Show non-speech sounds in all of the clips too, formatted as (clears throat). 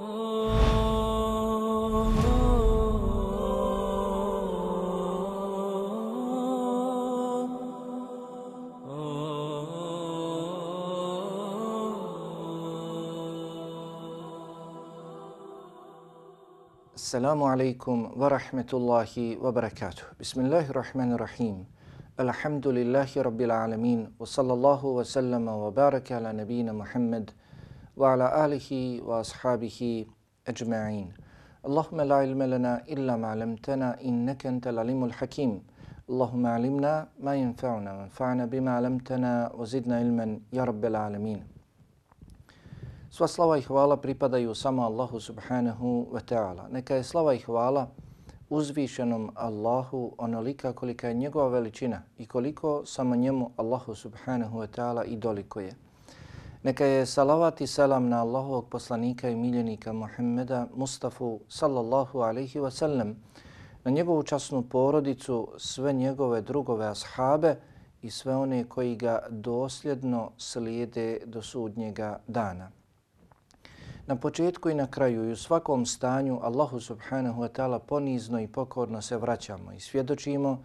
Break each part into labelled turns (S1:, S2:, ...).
S1: السلام عليكم ورحمة الله وبركاته. بسم الله الرحمن الرحيم. الحمد لله رب العالمين وصلى الله وسلم وبارك على نبينا محمد wa ala alihi wa ashabihi ajma'in. Allahumma la ilma lana illa ma 'allamtana innaka antal alimul hakim. Allahumma 'allimna ma yanfa'una wanfa'na bima 'allamtana wa zidna ilman ya rabbal alamin. Sva slava i hvala pripadaju samo Allahu subhanahu wa ta'ala. Neka je slava i hvala uzvišenom Allahu onolika kolika je njegova veličina i koliko samo njemu Allahu subhanahu wa ta'ala i doliko je. Neka je salavat i selam na Allahovog poslanika i miljenika Muhammeda Mustafa sallallahu alaihi wa sallam, na njegovu časnu porodicu, sve njegove drugove ashabe i sve one koji ga dosljedno slijede do sudnjega dana. Na početku i na kraju i u svakom stanju Allahu subhanahu wa ta'ala ponizno i pokorno se vraćamo i svjedočimo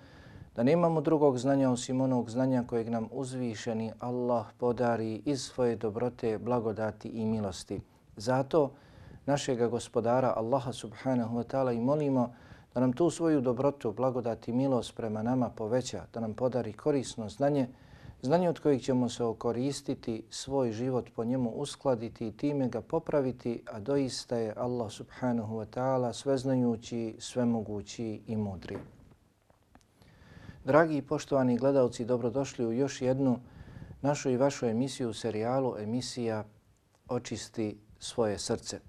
S1: da nemamo drugog znanja osim onog znanja kojeg nam uzvišeni Allah podari iz svoje dobrote, blagodati i milosti. Zato našega gospodara Allaha subhanahu wa ta'ala i molimo da nam tu svoju dobrotu, blagodati i milost prema nama poveća, da nam podari korisno znanje, Znanje od kojeg ćemo se okoristiti, svoj život po njemu uskladiti i time ga popraviti, a doista je Allah subhanahu wa ta'ala sveznajući, svemogući i mudri. Dragi i poštovani gledalci, dobrodošli u još jednu našu i vašu emisiju u serijalu emisija Očisti svoje srce.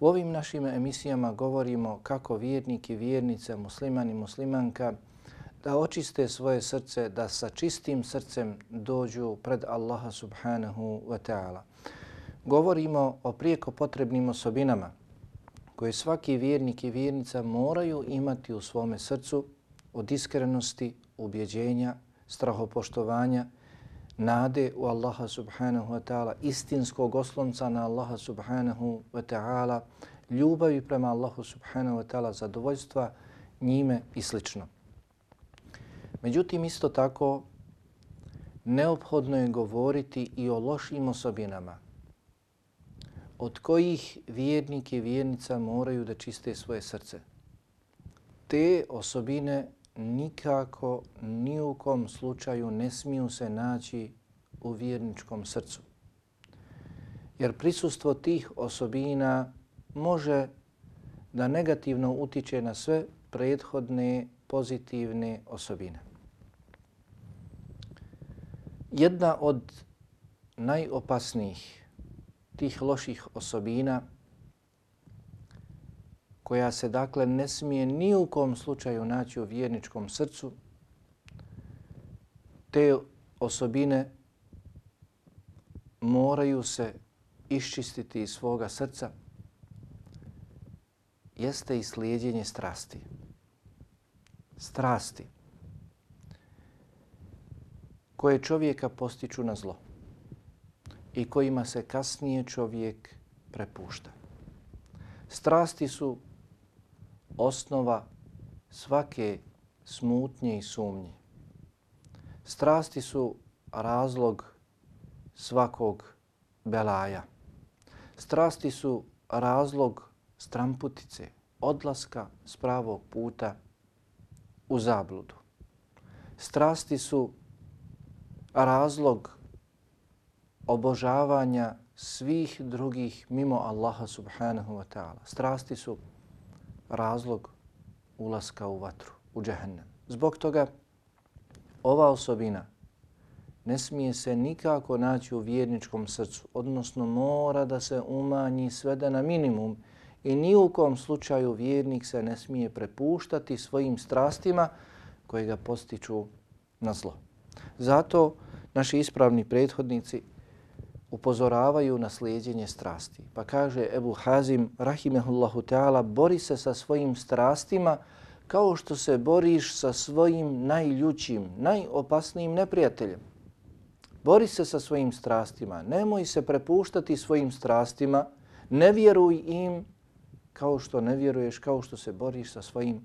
S1: U ovim našim emisijama govorimo kako vjernik i vjernice, musliman i muslimanka, da očiste svoje srce, da sa čistim srcem dođu pred Allaha subhanahu wa ta'ala. Govorimo o prijeko potrebnim osobinama koje svaki vjernik i vjernica moraju imati u svome srcu od iskrenosti, ubjeđenja, strahopoštovanja, nade u Allaha subhanahu wa ta'ala, istinskog oslonca na Allaha subhanahu wa ta'ala, ljubavi prema Allahu subhanahu wa ta'ala, zadovoljstva njime i slično. Međutim, isto tako, neophodno je govoriti i o lošim osobinama od kojih vjernik i vjernica moraju da čiste svoje srce. Te osobine nikako, ni u kom slučaju ne smiju se naći u vjerničkom srcu. Jer prisustvo tih osobina može da negativno utiče na sve prethodne pozitivne osobine. Jedna od najopasnijih tih loših osobina koja se dakle ne smije ni u kom slučaju naći u vjerničkom srcu, te osobine moraju se iščistiti iz svoga srca, jeste i slijedjenje strasti. Strasti koje čovjeka postiču na zlo i kojima se kasnije čovjek prepušta. Strasti su osnova svake smutnje i sumnje. Strasti su razlog svakog belaja. Strasti su razlog stramputice, odlaska s pravog puta u zabludu. Strasti su razlog obožavanja svih drugih mimo Allaha subhanahu wa ta'ala. Strasti su razlog ulaska u vatru, u džehennem. Zbog toga ova osobina ne smije se nikako naći u vjerničkom srcu, odnosno mora da se umanji svede na minimum i ni u kom slučaju vjernik se ne smije prepuštati svojim strastima koje ga postiču na zlo. Zato naši ispravni prethodnici upozoravaju na slijedjenje strasti. Pa kaže Ebu Hazim, rahimehullahu ta'ala, bori se sa svojim strastima kao što se boriš sa svojim najljućim, najopasnijim neprijateljem. Bori se sa svojim strastima, nemoj se prepuštati svojim strastima, ne vjeruj im kao što ne vjeruješ, kao što se boriš sa svojim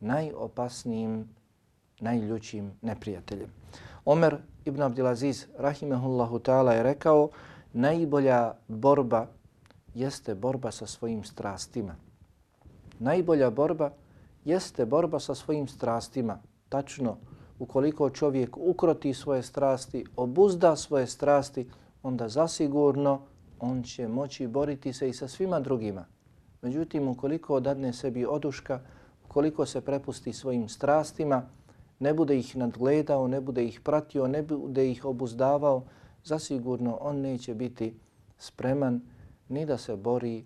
S1: najopasnijim, najljućim neprijateljem. Omer ibn Abdelaziz, rahimehullahu ta'ala, je rekao najbolja borba jeste borba sa svojim strastima. Najbolja borba jeste borba sa svojim strastima. Tačno, ukoliko čovjek ukroti svoje strasti, obuzda svoje strasti, onda zasigurno on će moći boriti se i sa svima drugima. Međutim, ukoliko odadne sebi oduška, ukoliko se prepusti svojim strastima, ne bude ih nadgledao, ne bude ih pratio, ne bude ih obuzdavao, zasigurno on neće biti spreman ni da se bori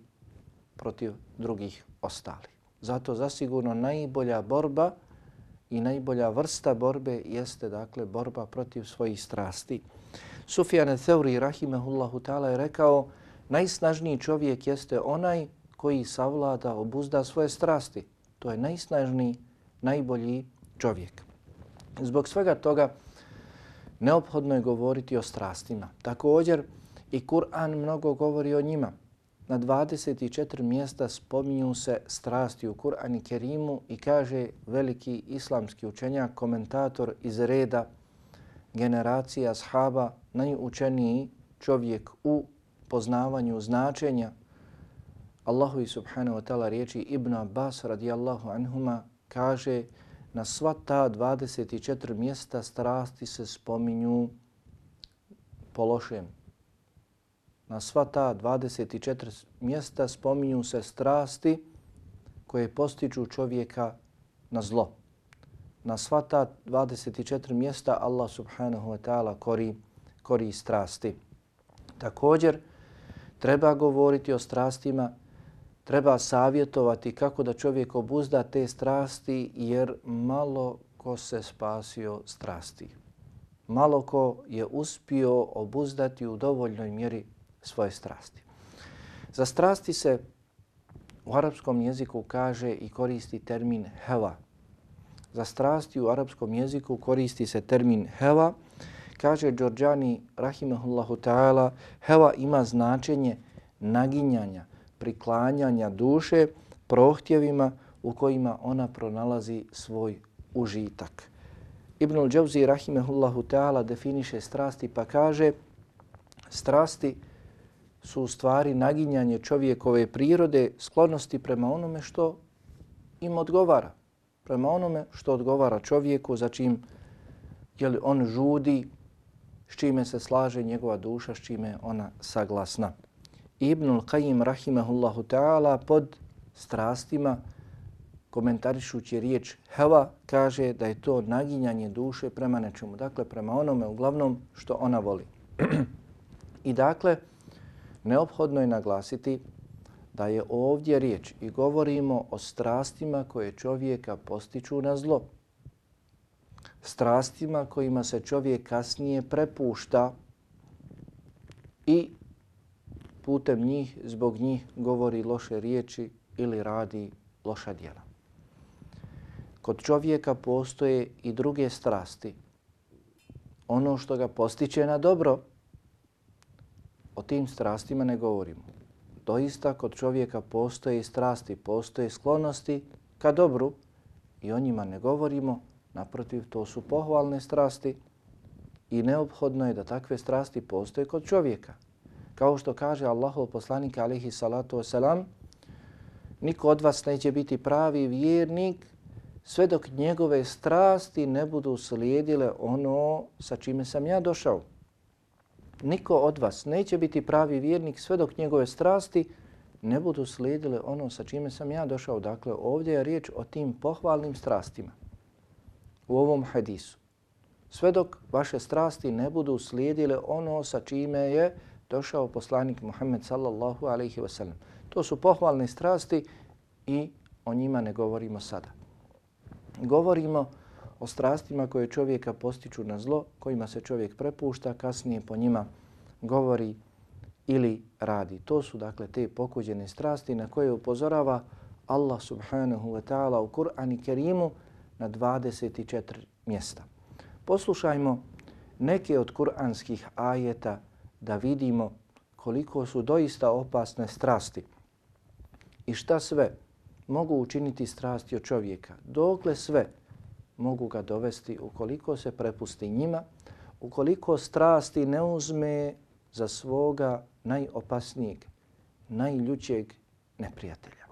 S1: protiv drugih ostali. Zato zasigurno najbolja borba i najbolja vrsta borbe jeste dakle borba protiv svojih strasti. Sufjan Theuri rahimehullahu ta'ala je rekao najsnažniji čovjek jeste onaj koji savlada, obuzda svoje strasti. To je najsnažniji, najbolji čovjek. Zbog svega toga neophodno je govoriti o strastima. Također i Kur'an mnogo govori o njima. Na 24 mjesta spominju se strasti u Kur'an i Kerimu i kaže veliki islamski učenjak, komentator iz reda generacija ashaba, najučeniji čovjek u poznavanju značenja Allahu i subhanahu wa ta'ala riječi Ibn Abbas radijallahu anhuma kaže na sva ta 24 mjesta strasti se spominju po lošem. Na sva ta 24 mjesta spominju se strasti koje postiču čovjeka na zlo. Na sva ta 24 mjesta Allah subhanahu wa ta'ala kori, kori strasti. Također, treba govoriti o strastima treba savjetovati kako da čovjek obuzda te strasti jer malo ko se spasio strasti. Malo ko je uspio obuzdati u dovoljnoj mjeri svoje strasti. Za strasti se u arapskom jeziku kaže i koristi termin heva. Za strasti u arapskom jeziku koristi se termin heva. Kaže Đorđani, rahimahullahu ta'ala, heva ima značenje naginjanja, priklanjanja duše prohtjevima u kojima ona pronalazi svoj užitak. Ibn al-Đavzi rahimehullahu ta'ala definiše strasti pa kaže strasti su u stvari naginjanje čovjekove prirode sklonosti prema onome što im odgovara. Prema onome što odgovara čovjeku za čim je li on žudi, s čime se slaže njegova duša, s čime je ona saglasna. Ibnul Qayyim rahimahullahu ta'ala pod strastima komentarišući riječ heva kaže da je to naginjanje duše prema nečemu. Dakle, prema onome uglavnom što ona voli. (clears throat) I dakle, neophodno je naglasiti da je ovdje riječ i govorimo o strastima koje čovjeka postiču na zlo. Strastima kojima se čovjek kasnije prepušta i putem njih, zbog njih govori loše riječi ili radi loša djela. Kod čovjeka postoje i druge strasti. Ono što ga postiče na dobro, o tim strastima ne govorimo. Doista kod čovjeka postoje i strasti, postoje sklonosti ka dobru i o njima ne govorimo. Naprotiv, to su pohvalne strasti i neophodno je da takve strasti postoje kod čovjeka. Kao što kaže Allahov poslanik alihi salatu wasalam, niko od vas neće biti pravi vjernik sve dok njegove strasti ne budu slijedile ono sa čime sam ja došao. Niko od vas neće biti pravi vjernik sve dok njegove strasti ne budu slijedile ono sa čime sam ja došao. Dakle, ovdje je riječ o tim pohvalnim strastima u ovom hadisu. Sve dok vaše strasti ne budu slijedile ono sa čime je došao poslanik Muhammed sallallahu alaihi wasallam. To su pohvalne strasti i o njima ne govorimo sada. Govorimo o strastima koje čovjeka postiču na zlo, kojima se čovjek prepušta, kasnije po njima govori ili radi. To su dakle te pokuđene strasti na koje upozorava Allah subhanahu wa ta'ala u Kur'an i Kerimu na 24 mjesta. Poslušajmo neke od kur'anskih ajeta da vidimo koliko su doista opasne strasti i šta sve mogu učiniti strasti od čovjeka. Dokle sve mogu ga dovesti ukoliko se prepusti njima, ukoliko strasti ne uzme za svoga najopasnijeg, najljućeg neprijatelja.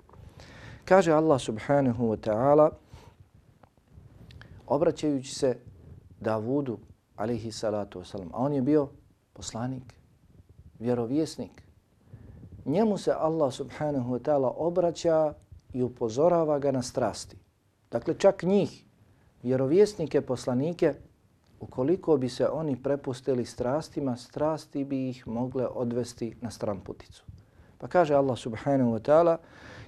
S1: Kaže Allah subhanahu wa ta'ala, obraćajući se Davudu, alaihi salatu wasalam, a on je bio poslanik, vjerovjesnik. Njemu se Allah subhanahu wa ta'ala obraća i upozorava ga na strasti. Dakle, čak njih, vjerovjesnike, poslanike, ukoliko bi se oni prepustili strastima, strasti bi ih mogle odvesti na stramputicu. Pa kaže Allah subhanahu wa ta'ala,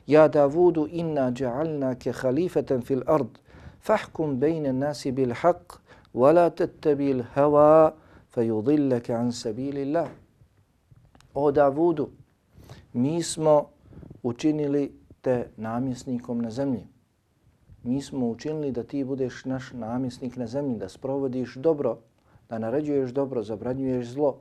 S1: Ja Davudu inna ja'alnake khalifatan fil ard, fahkum bejne nasi bil haq, wala tattabil hawa, fayudillaka an sabilillah. O Davudu, mi smo učinili te namjesnikom na zemlji. Mi smo učinili da ti budeš naš namjesnik na zemlji, da sprovodiš dobro, da naređuješ dobro, zabranjuješ zlo,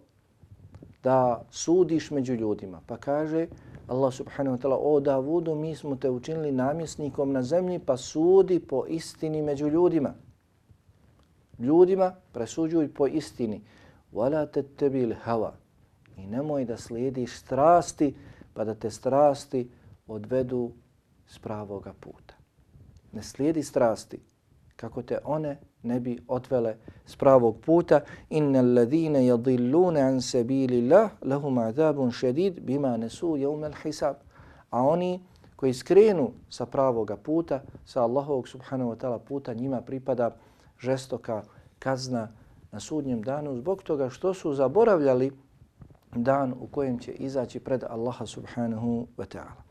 S1: da sudiš među ljudima. Pa kaže Allah subhanahu wa ta'ala, o Davudu, mi smo te učinili namjesnikom na zemlji, pa sudi po istini među ljudima. Ljudima presuđuj po istini. وَلَا تَتَّبِي الْهَوَا I nemoj da slijediš strasti, pa da te strasti odvedu s pravoga puta. Ne slijedi strasti kako te one ne bi otvele s pravog puta. Inna alladhina yadilluna an sabilillah lahum azabun shadid bima nasu yawm al-hisab. A oni koji skrenu sa pravoga puta, sa Allahovog subhanahu wa ta'ala puta, njima pripada žestoka kazna na sudnjem danu zbog toga što su zaboravljali dan u kojem će izaći pred Allaha subhanahu wa ta'ala.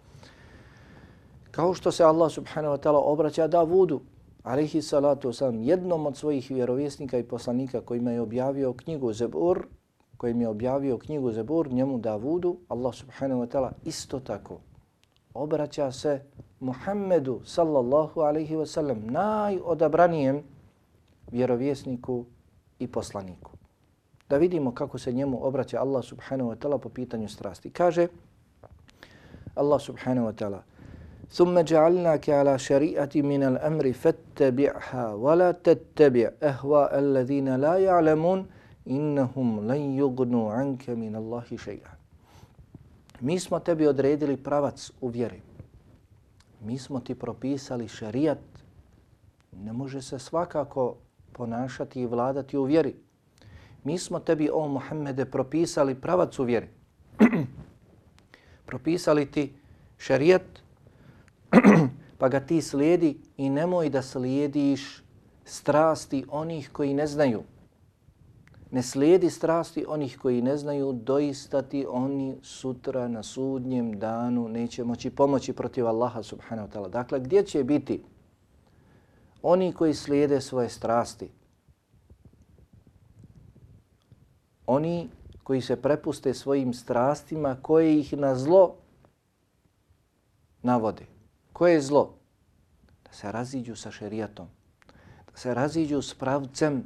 S1: Kao što se Allah subhanahu wa ta'ala obraća Davudu, alaihi salatu wasalam, jednom od svojih vjerovjesnika i poslanika kojima je objavio knjigu Zebur, kojim je objavio knjigu Zebur, njemu Davudu, Allah subhanahu wa ta'ala isto tako obraća se Muhammedu sallallahu alaihi wasallam, najodabranijem vjerovjesniku i poslaniku. Da vidimo kako se njemu obraća Allah subhanahu wa ta'ala po pitanju strasti. Kaže Allah subhanahu wa ta'ala ثم جعلناك على شريعة من الأمر فاتبعها ولا تتبع أهواء الذين لا يعلمون إنهم لن يغنوا عنك من الله شيئا Mi smo tebi odredili pravac u vjeri. Mi smo ti propisali šarijat. Ne može se svakako ponašati i vladati u vjeri. Mi smo tebi, o Muhammede, propisali pravac u vjeri. (clears throat) propisali ti šarijat (clears throat) pa ga ti slijedi i nemoj da slijediš strasti onih koji ne znaju. Ne slijedi strasti onih koji ne znaju, doista ti oni sutra na sudnjem danu neće moći pomoći protiv Allaha subhanahu wa ta'ala. Dakle, gdje će biti oni koji slijede svoje strasti? Oni koji se prepuste svojim strastima koje ih na zlo navode. Koje je zlo? Da se raziđu sa šerijatom. Da se raziđu s pravcem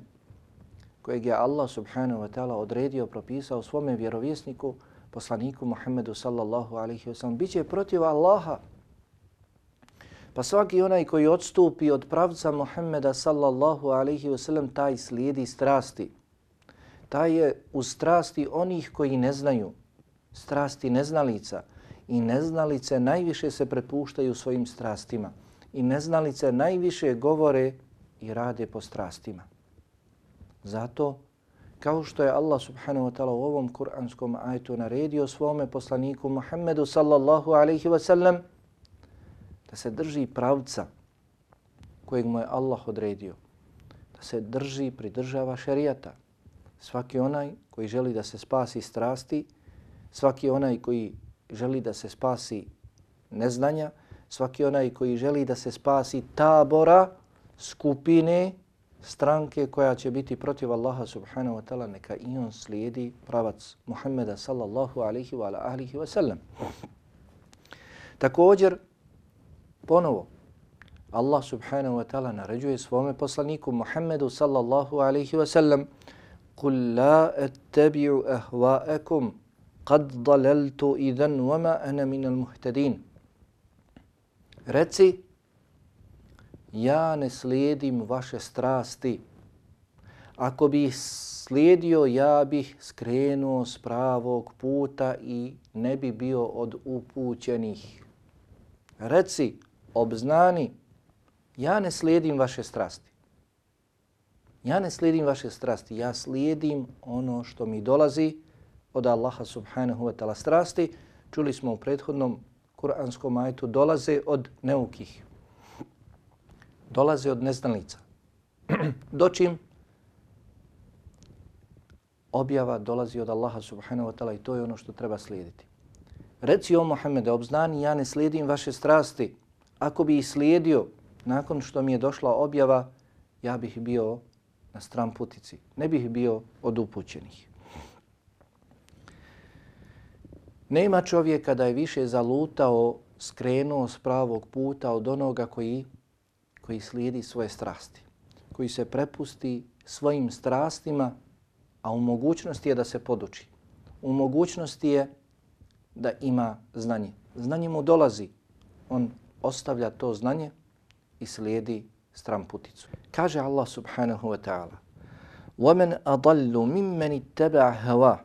S1: kojeg je Allah subhanahu wa ta'ala odredio, propisao svome vjerovjesniku, poslaniku Muhammedu sallallahu alaihi wa sallam. Biće protiv Allaha. Pa svaki onaj koji odstupi od pravca Muhammeda sallallahu alaihi wa sallam, taj slijedi strasti. Taj je u strasti onih koji ne znaju. Strasti neznalica i neznalice najviše se prepuštaju svojim strastima i neznalice najviše govore i rade po strastima. Zato, kao što je Allah subhanahu wa ta'ala u ovom kuranskom ajtu naredio svome poslaniku Muhammedu sallallahu alaihi wa sallam da se drži pravca kojeg mu je Allah odredio, da se drži, pridržava šerijata. Svaki onaj koji želi da se spasi strasti, svaki onaj koji želi da se spasi neznanja, svaki onaj koji želi da se spasi tabora, skupine, stranke koja će biti protiv Allaha subhanahu wa ta'ala, neka i on slijedi pravac Muhammeda sallallahu alihi wa alihi wa sallam. Također, ponovo, Allah subhanahu wa ta'ala naređuje svome poslaniku Muhammedu sallallahu alihi wa sallam قُلْ لَا أَتَّبِعُ أَهْوَاءَكُمْ قد ضللت اذا وما انا من المهتدين reci ja ne slijedim vaše strasti ako bi slijedio ja bih skrenuo s pravog puta i ne bi bio od upućenih reci obznani, ja ne slijedim vaše strasti. Ja ne slijedim vaše strasti, ja slijedim ono što mi dolazi od Allaha subhanahu wa ta'ala strasti. Čuli smo u prethodnom kuranskom ajetu, dolaze od neukih. Dolaze od neznalica. (clears throat) Dočim objava dolazi od Allaha subhanahu wa ta'ala i to je ono što treba slijediti. Reci o Muhammede, obznani, ja ne slijedim vaše strasti. Ako bi ih slijedio nakon što mi je došla objava, ja bih bio na stran putici. Ne bih bio od upućenih. Nema čovjeka da je više zalutao, skrenuo s pravog puta od onoga koji, koji slijedi svoje strasti. Koji se prepusti svojim strastima, a u mogućnosti je da se poduči. U mogućnosti je da ima znanje. Znanje mu dolazi. On ostavlja to znanje i slijedi stran puticu. Kaže Allah subhanahu wa ta'ala وَمَنْ أَضَلُّ مِمَّنِ اتَّبَعَ هَوَا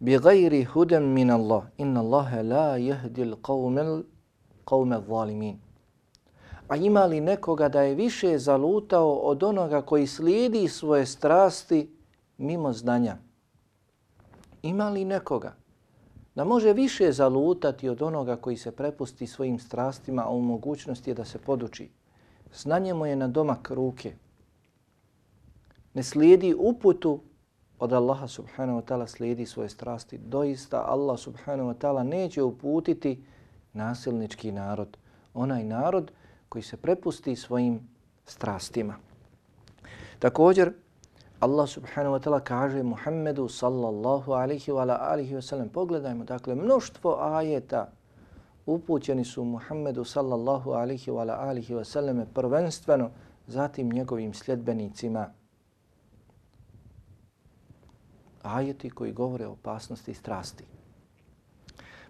S1: بِغَيْرِ هُدًا مِنَ اللَّهِ إِنَّ اللَّهَ لَا يَهْدِ الْقَوْمَ الْقَوْمَ الظَّالِمِينَ A ima li nekoga da je više zalutao od onoga koji slijedi svoje strasti mimo znanja? Ima li nekoga da može više zalutati od onoga koji se prepusti svojim strastima, a u mogućnosti je da se poduči. Znanje mu je na domak ruke. Ne slijedi uputu od Allaha subhanahu wa ta'ala slijedi svoje strasti. Doista Allah subhanahu wa ta'ala neće uputiti nasilnički narod. Onaj narod koji se prepusti svojim strastima. Također, Allah subhanahu wa ta'ala kaže Muhammedu sallallahu alihi wa alihi wa sallam. Pogledajmo, dakle, mnoštvo ajeta upućeni su Muhammedu sallallahu alihi wa alihi wa sallam prvenstveno zatim njegovim sljedbenicima. Ajeti koji govore o opasnosti i strasti.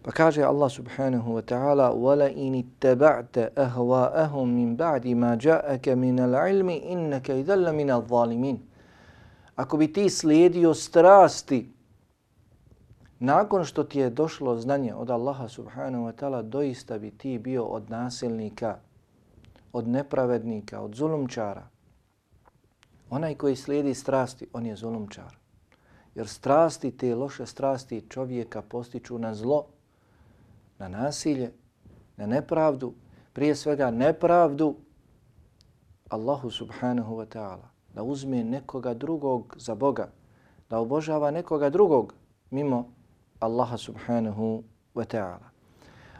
S1: Pa kaže Allah subhanahu wa ta'ala وَلَا إِنِ اتَّبَعْتَ أَهْوَاءَهُمْ مِنْ بَعْدِ مَا جَاءَكَ مِنَ الْعِلْمِ إِنَّكَ إِذَلَّ مِنَ الظَّالِمِينَ ako bi ti slijedio strasti nakon što ti je došlo znanje od Allaha subhanahu wa ta'ala, doista bi ti bio od nasilnika, od nepravednika, od zulumčara. Onaj koji slijedi strasti, on je zulumčar. Jer strasti, te loše strasti čovjeka postiču na zlo, na nasilje, na nepravdu, prije svega nepravdu Allahu subhanahu wa ta'ala da uzme nekoga drugog za Boga, da obožava nekoga drugog mimo Allaha subhanahu wa ta'ala.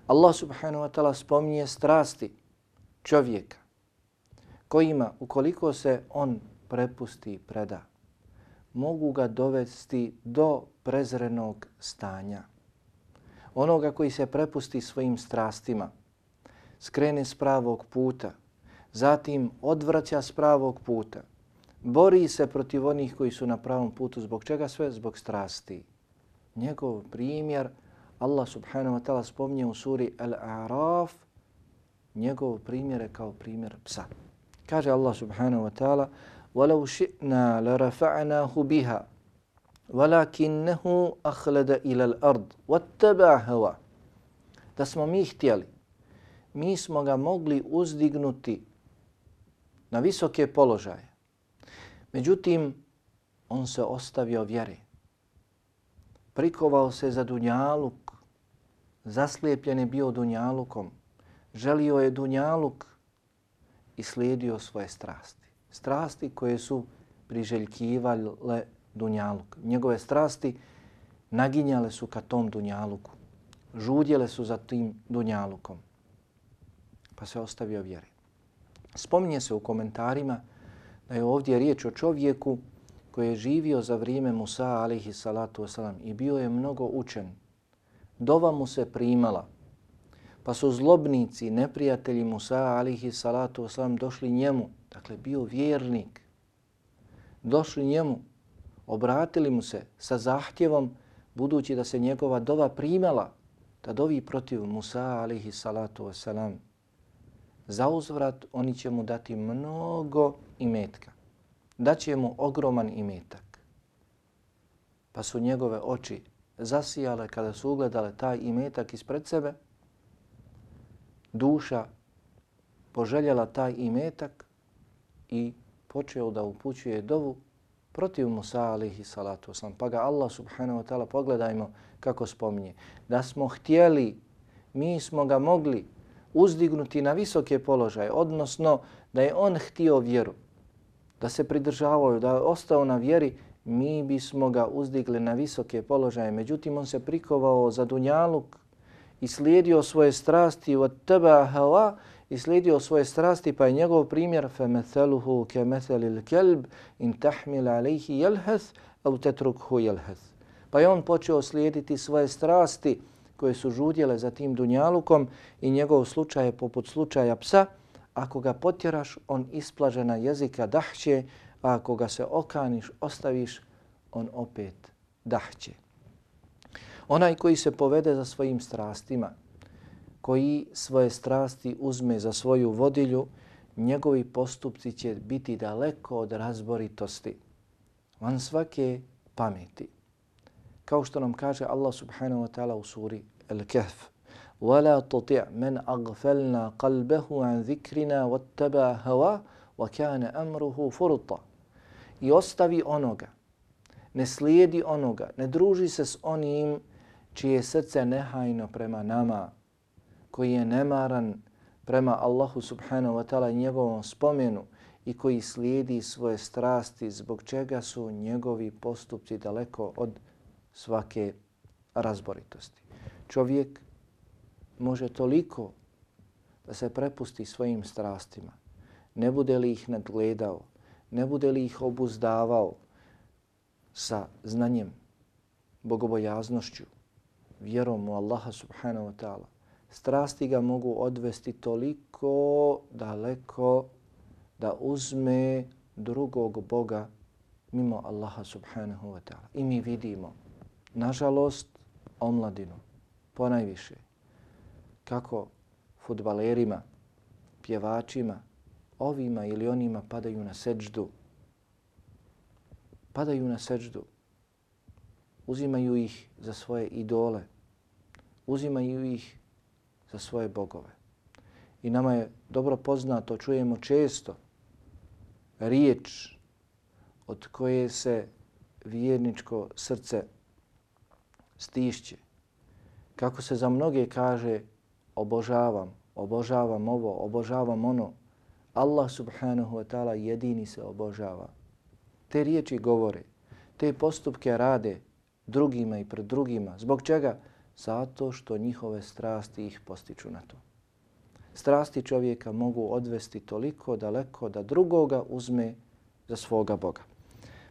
S1: Allah subhanahu wa ta'ala spominje strasti čovjeka kojima, ukoliko se on prepusti i preda, mogu ga dovesti do prezrenog stanja. Onoga koji se prepusti svojim strastima, skrene s pravog puta, zatim odvraća s pravog puta, bori se protiv onih koji su na pravom putu. Zbog čega sve? Zbog strasti. Njegov primjer Allah subhanahu wa ta'ala spominje u suri Al-A'raf. Njegov primjer je kao primjer psa. Kaže Allah subhanahu wa ta'ala وَلَوْ شِئْنَا لَرَفَعْنَاهُ بِهَا وَلَكِنَّهُ أَخْلَدَ إِلَى الْأَرْضِ وَاتَّبَعْ هَوَا Da smo mi htjeli, mi smo ga mogli uzdignuti na visoke položaje. Međutim, on se ostavio vjere. Prikovao se za Dunjaluk, zaslijepljen je bio Dunjalukom, želio je Dunjaluk i slijedio svoje strasti. Strasti koje su priželjkivale Dunjaluk. Njegove strasti naginjale su ka tom Dunjaluku. Žudjele su za tim Dunjalukom. Pa se ostavio vjere. Spominje se u komentarima da je ovdje riječ o čovjeku koji je živio za vrijeme Musa alihi salatu wasalam i bio je mnogo učen. Dova mu se primala, pa su zlobnici, neprijatelji Musa alihi salatu wasalam došli njemu, dakle bio vjernik, došli njemu, obratili mu se sa zahtjevom budući da se njegova dova primala da dovi protiv Musa alihi salatu wasalam. Za uzvrat oni će mu dati mnogo imetka. Daće mu ogroman imetak. Pa su njegove oči zasijale kada su ugledale taj imetak ispred sebe. Duša poželjela taj imetak i počeo da upućuje dovu protiv Musa alihi salatu wasalam. Pa ga Allah subhanahu wa ta'ala pogledajmo kako spominje. Da smo htjeli, mi smo ga mogli uzdignuti na visoke položaje, odnosno da je on htio vjeru, da se pridržavao, da je ostao na vjeri, mi bismo ga uzdigli na visoke položaje. Međutim, on se prikovao za dunjaluk i slijedio svoje strasti od teba hava i slijedio svoje strasti, pa je njegov primjer فَمَثَلُهُ كَمَثَلِ الْكَلْبِ إِنْ تَحْمِلَ عَلَيْهِ يَلْهَثْ أَوْ تَتْرُكْهُ يَلْهَثْ Pa je on počeo slijediti svoje strasti koje su žudjele za tim dunjalukom i njegov slučaj je poput slučaja psa. Ako ga potjeraš, on isplaže na jezika dahće, a ako ga se okaniš, ostaviš, on opet dahće. Onaj koji se povede za svojim strastima, koji svoje strasti uzme za svoju vodilju, njegovi postupci će biti daleko od razboritosti, van svake pameti Kao što nam kaže Allah subhanahu wa ta'ala u suri Al-Kahf. وَلَا تُطِعْ مَنْ أَغْفَلْنَا قَلْبَهُ عَنْ ذِكْرِنَا وَاتَّبَا هَوَا وَكَانَ أَمْرُهُ فُرُطًا I ostavi onoga, ne slijedi onoga, ne druži se s onim čije srce nehajno prema nama, koji je nemaran prema Allahu subhanahu wa ta'ala njegovom spomenu i koji slijedi svoje strasti zbog čega su njegovi postupci daleko od svake razboritosti. Čovjek može toliko da se prepusti svojim strastima, ne bude li ih nadgledao, ne bude li ih obuzdavao sa znanjem, bogobojaznošću, vjerom u Allaha subhanahu wa ta'ala, strasti ga mogu odvesti toliko daleko da uzme drugog Boga mimo Allaha subhanahu wa ta'ala. I mi vidimo, nažalost, omladinu, ponajviše, kako futbalerima, pjevačima, ovima ili onima padaju na seđdu, padaju na seđdu, uzimaju ih za svoje idole, uzimaju ih za svoje bogove. I nama je dobro poznato, čujemo često riječ od koje se vjerničko srce stišće. Kako se za mnoge kaže obožavam, obožavam ovo, obožavam ono, Allah subhanahu wa ta'ala jedini se obožava. Te riječi govore, te postupke rade drugima i pred drugima. Zbog čega? Zato što njihove strasti ih postiču na to. Strasti čovjeka mogu odvesti toliko daleko da drugoga uzme za svoga Boga.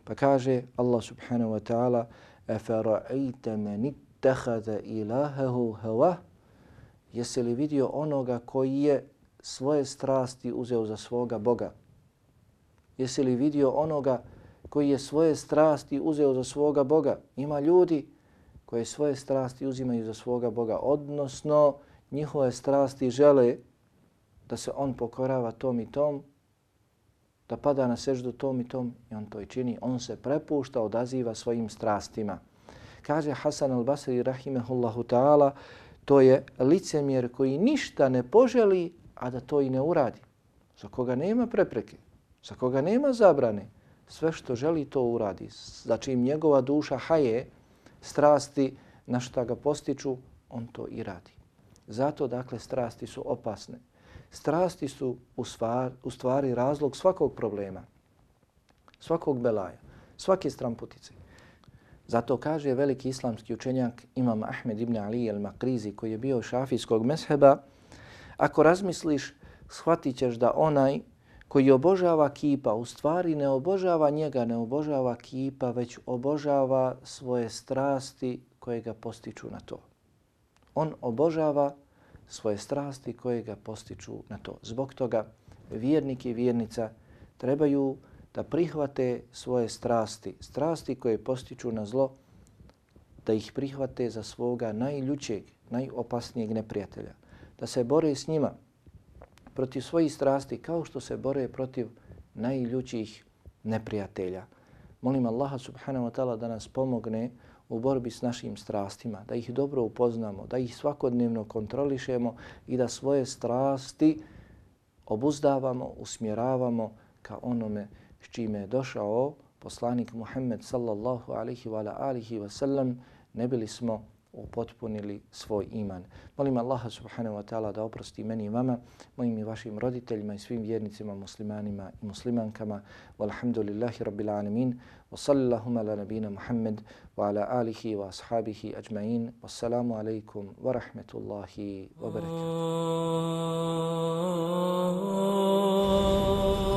S1: Pa kaže Allah subhanahu wa ta'ala اَفَرَعِيْتَ مَنِ اتَّخَذَ إِلَاهَهُ hawa Jesi li vidio onoga koji je svoje strasti uzeo za svoga Boga? Jesi li vidio onoga koji je svoje strasti uzeo za svoga Boga? Ima ljudi koje svoje strasti uzimaju za svoga Boga, odnosno njihove strasti žele da se on pokorava tom i tom, da pada na seždu tom i tom i on to i čini. On se prepušta, odaziva svojim strastima. Kaže Hasan al-Basri rahimehullahu ta'ala, to je licemjer koji ništa ne poželi, a da to i ne uradi. Za koga nema prepreke, za koga nema zabrane, sve što želi to uradi. Znači im njegova duša haje, strasti na šta ga postiču, on to i radi. Zato, dakle, strasti su opasne. Strasti su u, stvar, u stvari razlog svakog problema, svakog belaja, svake stramputice. Zato kaže veliki islamski učenjak Imam Ahmed ibn Ali al-Makrizi koji je bio šafijskog mesheba, ako razmisliš, shvatit ćeš da onaj koji obožava kipa, u stvari ne obožava njega, ne obožava kipa, već obožava svoje strasti koje ga postiču na to. On obožava svoje strasti koje ga postiču na to. Zbog toga vjernik i vjernica trebaju da prihvate svoje strasti, strasti koje postiču na zlo, da ih prihvate za svoga najljućeg, najopasnijeg neprijatelja, da se bore s njima, protiv svojih strasti kao što se bore protiv najljućih neprijatelja. Molim Allaha subhanahu wa ta'ala da nas pomogne u borbi s našim strastima, da ih dobro upoznamo, da ih svakodnevno kontrolišemo i da svoje strasti obuzdavamo, usmjeravamo ka onome s čime je došao poslanik Muhammed sallallahu alihi wa alihi wa sallam, ne bili smo upotpunili svoj iman. Molim Allaha subhanahu wa ta'ala da oprosti meni i vama, mojim i vašim roditeljima i svim vjernicima, muslimanima i muslimankama. Walhamdulillahi rabbil alamin. Wa sallahuma ala nabina Muhammed wa ala alihi wa ashabihi ajma'in. Wassalamu alaikum wa rahmetullahi wa barakatuh. Oh.